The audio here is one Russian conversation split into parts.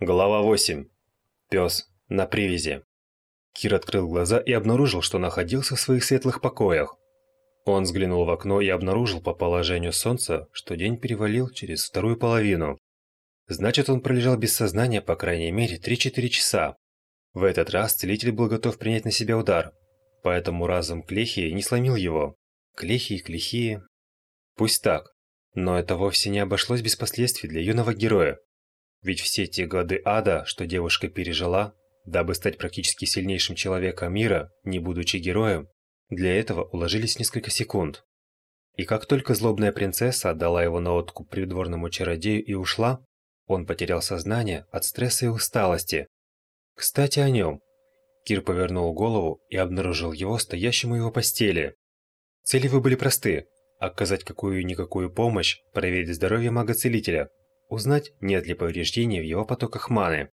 Глава 8. Пес на привязи. Кир открыл глаза и обнаружил, что находился в своих светлых покоях. Он взглянул в окно и обнаружил по положению солнца, что день перевалил через вторую половину. Значит, он пролежал без сознания по крайней мере 3-4 часа. В этот раз целитель был готов принять на себя удар, поэтому разум Клехии не сломил его. Клехии, Клехии... Пусть так, но это вовсе не обошлось без последствий для юного героя. Ведь все те годы ада, что девушка пережила, дабы стать практически сильнейшим человеком мира, не будучи героем, для этого уложились несколько секунд. И как только злобная принцесса отдала его на откуп придворному чародею и ушла, он потерял сознание от стресса и усталости. Кстати, о нем. Кир повернул голову и обнаружил его стоящим у его постели. Цели вы были просты – оказать какую-никакую помощь, проверить здоровье мага-целителя, узнать, нет ли повреждений в его потоках маны.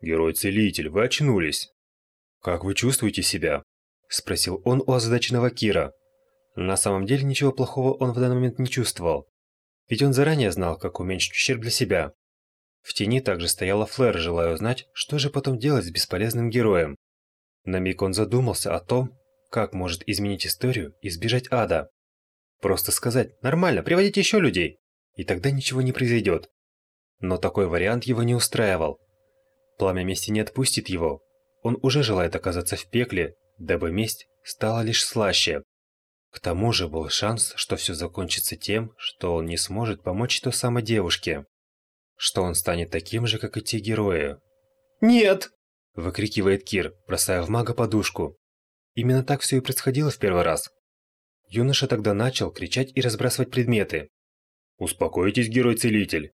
«Герой-целитель, вы очнулись!» «Как вы чувствуете себя?» – спросил он у озадаченного Кира. На самом деле ничего плохого он в данный момент не чувствовал. Ведь он заранее знал, как уменьшить ущерб для себя. В тени также стояла Флэр, желая узнать, что же потом делать с бесполезным героем. На миг он задумался о том, как может изменить историю и сбежать ада. Просто сказать «нормально, приводите еще людей», и тогда ничего не произойдет. Но такой вариант его не устраивал. Пламя мести не отпустит его. Он уже желает оказаться в пекле, дабы месть стала лишь слаще. К тому же был шанс, что все закончится тем, что он не сможет помочь той самой девушке. Что он станет таким же, как и те герои. «Нет!» – выкрикивает Кир, бросая в мага подушку. Именно так все и происходило в первый раз. Юноша тогда начал кричать и разбрасывать предметы. «Успокойтесь, герой-целитель.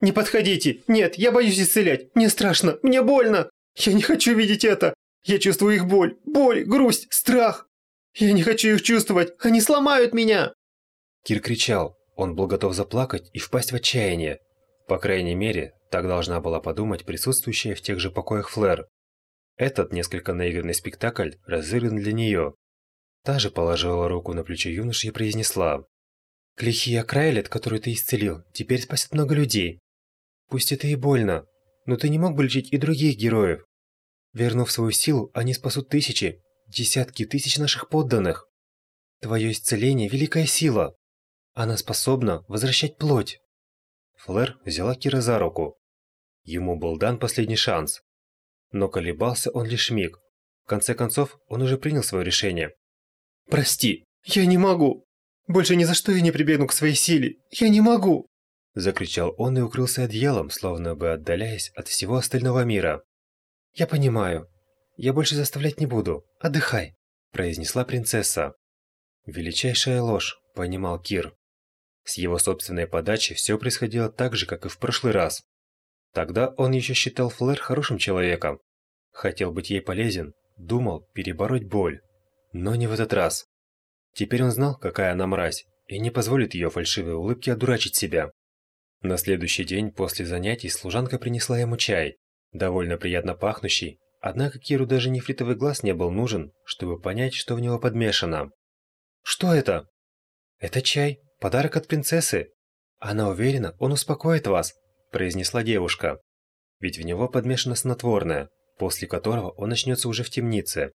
«Не подходите! Нет, я боюсь исцелять! Мне страшно! Мне больно! Я не хочу видеть это! Я чувствую их боль, боль, грусть, страх! Я не хочу их чувствовать! Они сломают меня!» Кир кричал. Он был готов заплакать и впасть в отчаяние. По крайней мере, так должна была подумать присутствующая в тех же покоях Флэр. Этот несколько наигранный спектакль разыгран для нее. Та же положила руку на плечо юноши и произнесла. «Клихия Крайлет, которую ты исцелил, теперь спасет много людей. Пусть это и больно, но ты не мог бы лечить и других героев. Вернув свою силу, они спасут тысячи, десятки тысяч наших подданных. Твое исцеление – великая сила. Она способна возвращать плоть. Флэр взяла Кира за руку. Ему был дан последний шанс. Но колебался он лишь миг. В конце концов, он уже принял свое решение. «Прости, я не могу. Больше ни за что я не прибегну к своей силе. Я не могу!» Закричал он и укрылся одеялом, словно бы отдаляясь от всего остального мира. «Я понимаю. Я больше заставлять не буду. Отдыхай», – произнесла принцесса. Величайшая ложь, понимал Кир. С его собственной подачи все происходило так же, как и в прошлый раз. Тогда он еще считал Флэр хорошим человеком. Хотел быть ей полезен, думал перебороть боль. Но не в этот раз. Теперь он знал, какая она мразь, и не позволит ее фальшивой улыбке одурачить себя. На следующий день после занятий служанка принесла ему чай, довольно приятно пахнущий, однако Киру даже нефритовый глаз не был нужен, чтобы понять, что в него подмешано. «Что это?» «Это чай, подарок от принцессы. Она уверена, он успокоит вас», – произнесла девушка. «Ведь в него подмешано снотворное, после которого он начнется уже в темнице».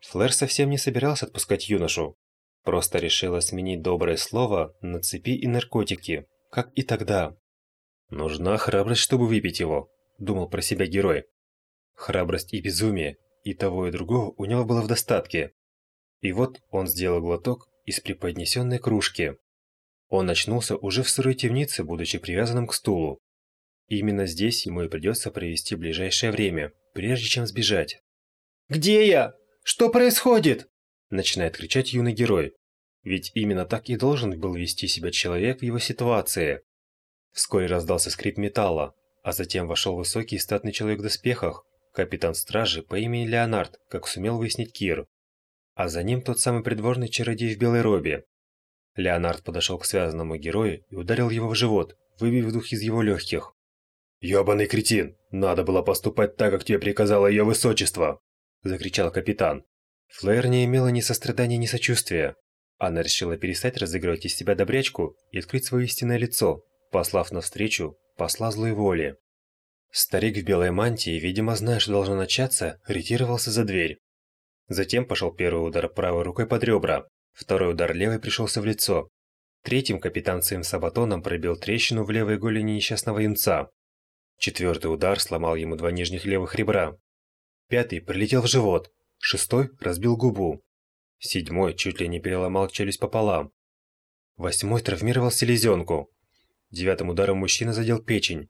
Флэр совсем не собирался отпускать юношу, просто решила сменить доброе слово на цепи и наркотики, как и тогда. «Нужна храбрость, чтобы выпить его», – думал про себя герой. Храбрость и безумие, и того и другого у него было в достатке. И вот он сделал глоток из преподнесенной кружки. Он очнулся уже в сырой темнице, будучи привязанным к стулу. Именно здесь ему и придется провести ближайшее время, прежде чем сбежать. «Где я? Что происходит?» Начинает кричать юный герой. Ведь именно так и должен был вести себя человек в его ситуации. Вскоре раздался скрип металла, а затем вошел высокий статный человек в доспехах, капитан стражи по имени Леонард, как сумел выяснить Кир. А за ним тот самый придворный чародей в белой робе. Леонард подошел к связанному герою и ударил его в живот, выбив дух из его легких. «Ёбаный кретин! Надо было поступать так, как тебе приказало ее высочество!» – закричал капитан. Флэр не имела ни сострадания, ни сочувствия. Она решила перестать разыгрывать из себя добрячку и открыть свое истинное лицо, послав навстречу посла злой воли. Старик в белой мантии, видимо, зная, что должно начаться, ретировался за дверь. Затем пошел первый удар правой рукой под ребра, второй удар левой пришелся в лицо. Третьим капитан своим сабатоном пробил трещину в левой голени несчастного юнца. Четвертый удар сломал ему два нижних левых ребра. Пятый прилетел в живот, шестой разбил губу. Седьмой чуть ли не переломал челюсть пополам. Восьмой травмировал селезенку. Девятым ударом мужчина задел печень.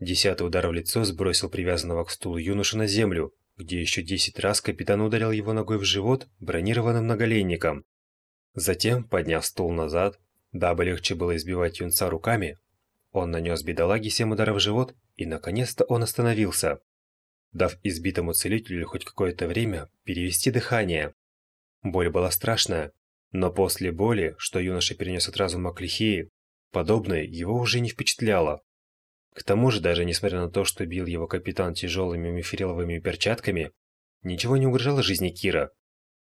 Десятый удар в лицо сбросил привязанного к стулу юношу на землю, где еще десять раз капитан ударил его ногой в живот бронированным многоленником. Затем, подняв стул назад, дабы легче было избивать юнца руками, он нанес бедолаге семь ударов в живот, и наконец-то он остановился, дав избитому целителю хоть какое-то время перевести дыхание. Боль была страшная, но после боли, что юноша перенес от разума к лихии, подобное его уже не впечатляло. К тому же, даже несмотря на то, что бил его капитан тяжелыми мифриловыми перчатками, ничего не угрожало жизни Кира.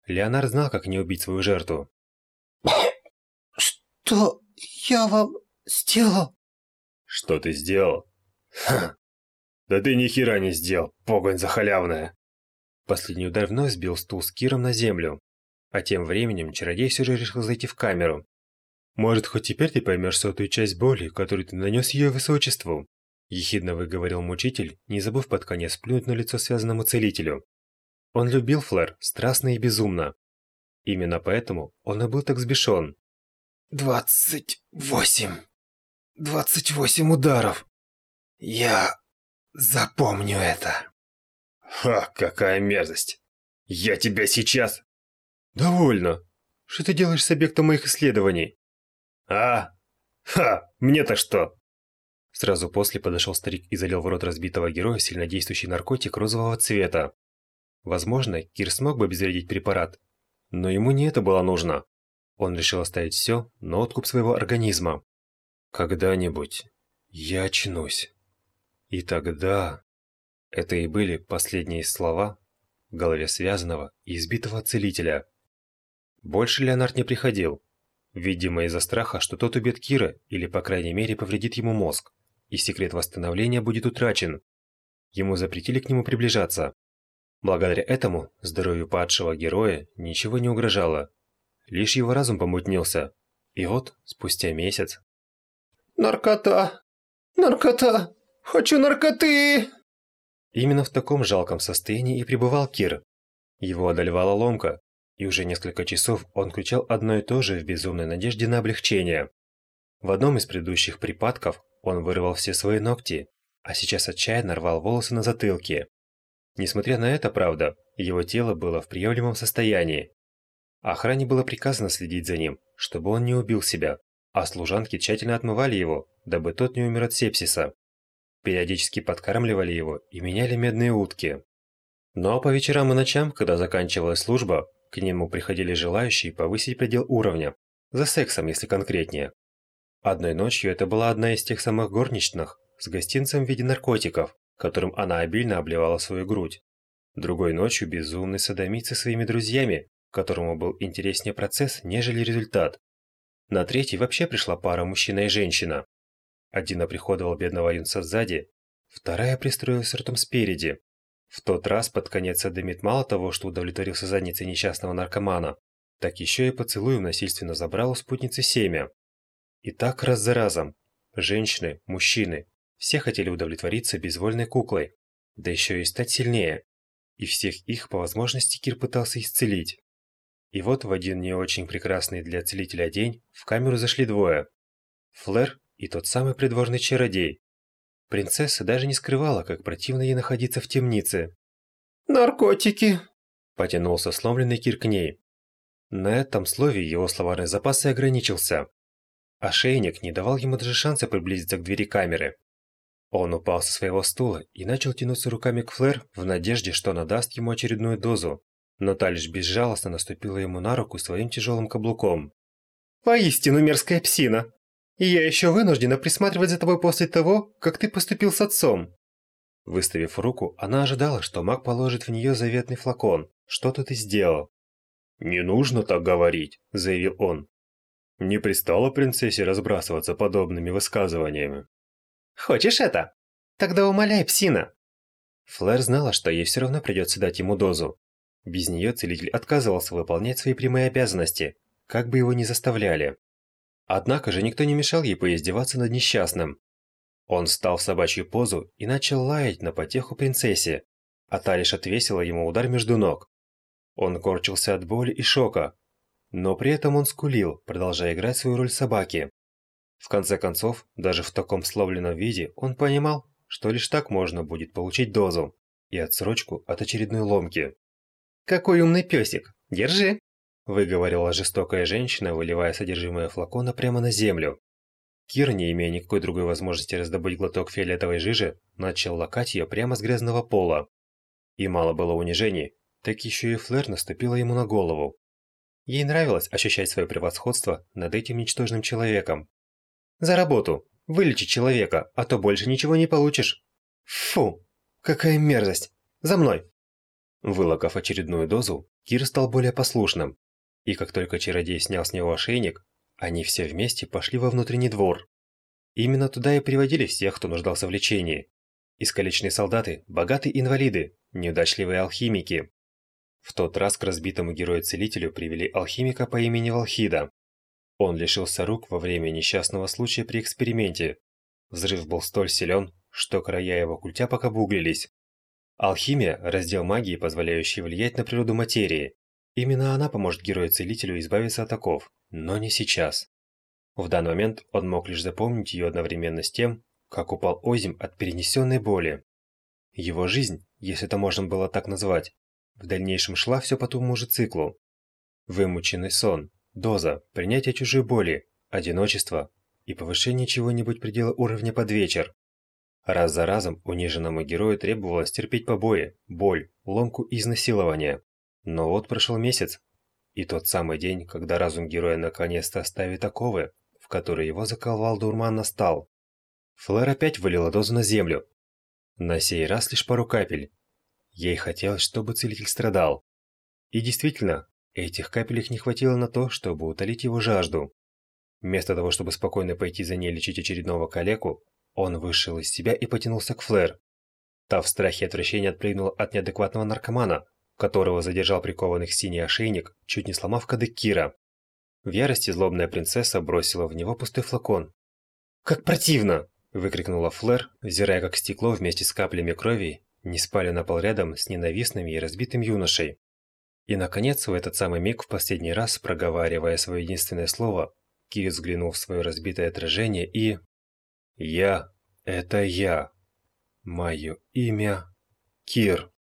Леонард знал, как не убить свою жертву. «Что я вам сделал?» «Что ты сделал?» «Ха! Да ты ни хера не сделал, погонь за халявная!» Последний удар вновь сбил стул с Киром на землю. А тем временем чародей все же решил зайти в камеру. «Может, хоть теперь ты поймешь сотую часть боли, которую ты нанес ее высочеству?» Ехидно выговорил мучитель, не забыв под конец плюнуть на лицо связанному целителю. Он любил Флэр страстно и безумно. Именно поэтому он и был так сбешен. «Двадцать восемь. Двадцать восемь ударов. Я запомню это». «Ха, какая мерзость! Я тебя сейчас...» «Довольно. Что ты делаешь с объектом моих исследований?» «А? Ха, мне-то что?» Сразу после подошел старик и залил в рот разбитого героя сильнодействующий наркотик розового цвета. Возможно, Кир смог бы обезвредить препарат, но ему не это было нужно. Он решил оставить все на откуп своего организма. Когда-нибудь я очнусь. И тогда... Это и были последние слова в голове связанного и избитого целителя. Больше Леонард не приходил. Видимо, из-за страха, что тот убьет Кира или, по крайней мере, повредит ему мозг и секрет восстановления будет утрачен. Ему запретили к нему приближаться. Благодаря этому здоровью падшего героя ничего не угрожало. Лишь его разум помутнился. И вот, спустя месяц... «Наркота! Наркота! Хочу наркоты!» Именно в таком жалком состоянии и пребывал Кир. Его одолевала ломка, и уже несколько часов он включал одно и то же в безумной надежде на облегчение. В одном из предыдущих припадков он вырвал все свои ногти, а сейчас отчаянно рвал волосы на затылке. Несмотря на это, правда, его тело было в приемлемом состоянии. Охране было приказано следить за ним, чтобы он не убил себя, а служанки тщательно отмывали его, дабы тот не умер от сепсиса. Периодически подкармливали его и меняли медные утки. Но по вечерам и ночам, когда заканчивалась служба, к нему приходили желающие повысить предел уровня, за сексом, если конкретнее. Одной ночью это была одна из тех самых горничных с гостинцем в виде наркотиков, которым она обильно обливала свою грудь. Другой ночью безумный садомит со своими друзьями, которому был интереснее процесс, нежели результат. На третий вообще пришла пара мужчина и женщина. Один оприходовал бедного юнца сзади, вторая пристроилась ртом спереди. В тот раз под конец садомит мало того, что удовлетворился задницей несчастного наркомана, так еще и поцелуем насильственно забрал у спутницы семя. И так раз за разом. Женщины, мужчины, все хотели удовлетвориться безвольной куклой, да еще и стать сильнее. И всех их по возможности Кир пытался исцелить. И вот в один не очень прекрасный для целителя день в камеру зашли двое. Флэр и тот самый придворный чародей. Принцесса даже не скрывала, как противно ей находиться в темнице. «Наркотики!» – потянулся сломленный Кир к ней. На этом слове его словарный запас и ограничился. Ошейник не давал ему даже шанса приблизиться к двери камеры. Он упал со своего стула и начал тянуться руками к Флэр в надежде, что она даст ему очередную дозу. Но та лишь безжалостно наступила ему на руку своим тяжелым каблуком. «Поистину мерзкая псина! Я еще вынуждена присматривать за тобой после того, как ты поступил с отцом!» Выставив руку, она ожидала, что маг положит в нее заветный флакон. Что-то ты сделал. «Не нужно так говорить», – заявил он. Не пристало принцессе разбрасываться подобными высказываниями. «Хочешь это?» Тогда умоляй, псина. Флэр знала, что ей все равно придется дать ему дозу. Без нее целитель отказывался выполнять свои прямые обязанности, как бы его ни заставляли. Однако же никто не мешал ей поиздеваться над несчастным. Он встал в собачью позу и начал лаять на потеху принцессе, а та лишь отвесила ему удар между ног. Он корчился от боли и шока, но при этом он скулил, продолжая играть свою роль собаки. В конце концов, даже в таком сломленном виде он понимал, что лишь так можно будет получить дозу и отсрочку от очередной ломки. «Какой умный песик! Держи!» Выговорила жестокая женщина, выливая содержимое флакона прямо на землю. Кир, не имея никакой другой возможности раздобыть глоток фиолетовой жижи, начал лакать ее прямо с грязного пола. И мало было унижений, так еще и Флэр наступила ему на голову. Ей нравилось ощущать свое превосходство над этим ничтожным человеком. «За работу! Вылечи человека, а то больше ничего не получишь!» «Фу! Какая мерзость! За мной!» Вылокав очередную дозу, Кир стал более послушным. И как только чародей снял с него ошейник, они все вместе пошли во внутренний двор. Именно туда и приводили всех, кто нуждался в лечении. Искалеченные солдаты, богатые инвалиды, неудачливые алхимики. В тот раз к разбитому герою-целителю привели алхимика по имени Волхида. Он лишился рук во время несчастного случая при эксперименте. Взрыв был столь силен, что края его культя пока буглились. Алхимия – раздел магии, позволяющий влиять на природу материи. Именно она поможет герою-целителю избавиться от оков, но не сейчас. В данный момент он мог лишь запомнить ее одновременно с тем, как упал озим от перенесенной боли. Его жизнь, если это можно было так назвать, в дальнейшем шла все по тому же циклу. Вымученный сон, доза, принятие чужой боли, одиночество и повышение чего-нибудь предела уровня под вечер. Раз за разом униженному герою требовалось терпеть побои, боль, ломку и изнасилование. Но вот прошел месяц, и тот самый день, когда разум героя наконец-то оставит оковы, в которые его заковал дурман, настал. Флэр опять вылила дозу на землю. На сей раз лишь пару капель. Ей хотелось, чтобы целитель страдал. И действительно, этих капелек не хватило на то, чтобы утолить его жажду. Вместо того, чтобы спокойно пойти за ней лечить очередного калеку, он вышел из себя и потянулся к Флэр. Та в страхе и отвращении отпрыгнула от неадекватного наркомана, которого задержал прикованных синий ошейник, чуть не сломав кадык Кира. В ярости злобная принцесса бросила в него пустой флакон. «Как противно!» – выкрикнула Флэр, взирая как стекло вместе с каплями крови, не спали на пол рядом с ненавистным и разбитым юношей. И, наконец, в этот самый миг в последний раз, проговаривая свое единственное слово, Кир взглянул в свое разбитое отражение и... «Я – это я. Мое имя – Кир»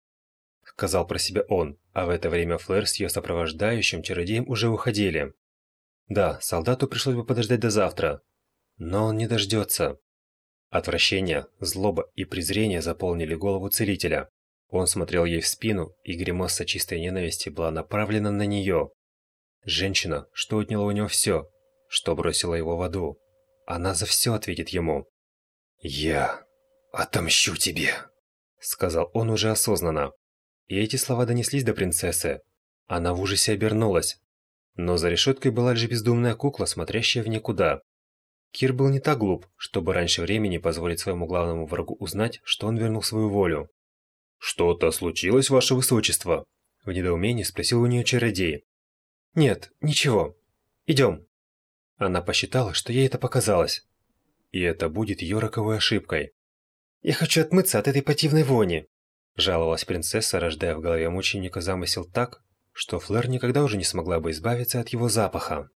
сказал про себя он, а в это время Флэр с ее сопровождающим чародеем уже уходили. Да, солдату пришлось бы подождать до завтра, но он не дождется. Отвращение, злоба и презрение заполнили голову целителя. Он смотрел ей в спину, и гримаса чистой ненависти была направлена на нее. Женщина, что отняла у него все, что бросила его в аду. Она за все ответит ему. «Я отомщу тебе», — сказал он уже осознанно. И эти слова донеслись до принцессы. Она в ужасе обернулась. Но за решеткой была лишь бездумная кукла, смотрящая в никуда. Кир был не так глуп, чтобы раньше времени позволить своему главному врагу узнать, что он вернул свою волю. «Что-то случилось, ваше высочество?» В недоумении спросил у нее чародей. «Нет, ничего. Идем». Она посчитала, что ей это показалось. И это будет ее роковой ошибкой. «Я хочу отмыться от этой противной вони», Жаловалась принцесса, рождая в голове мученика замысел так, что Флэр никогда уже не смогла бы избавиться от его запаха.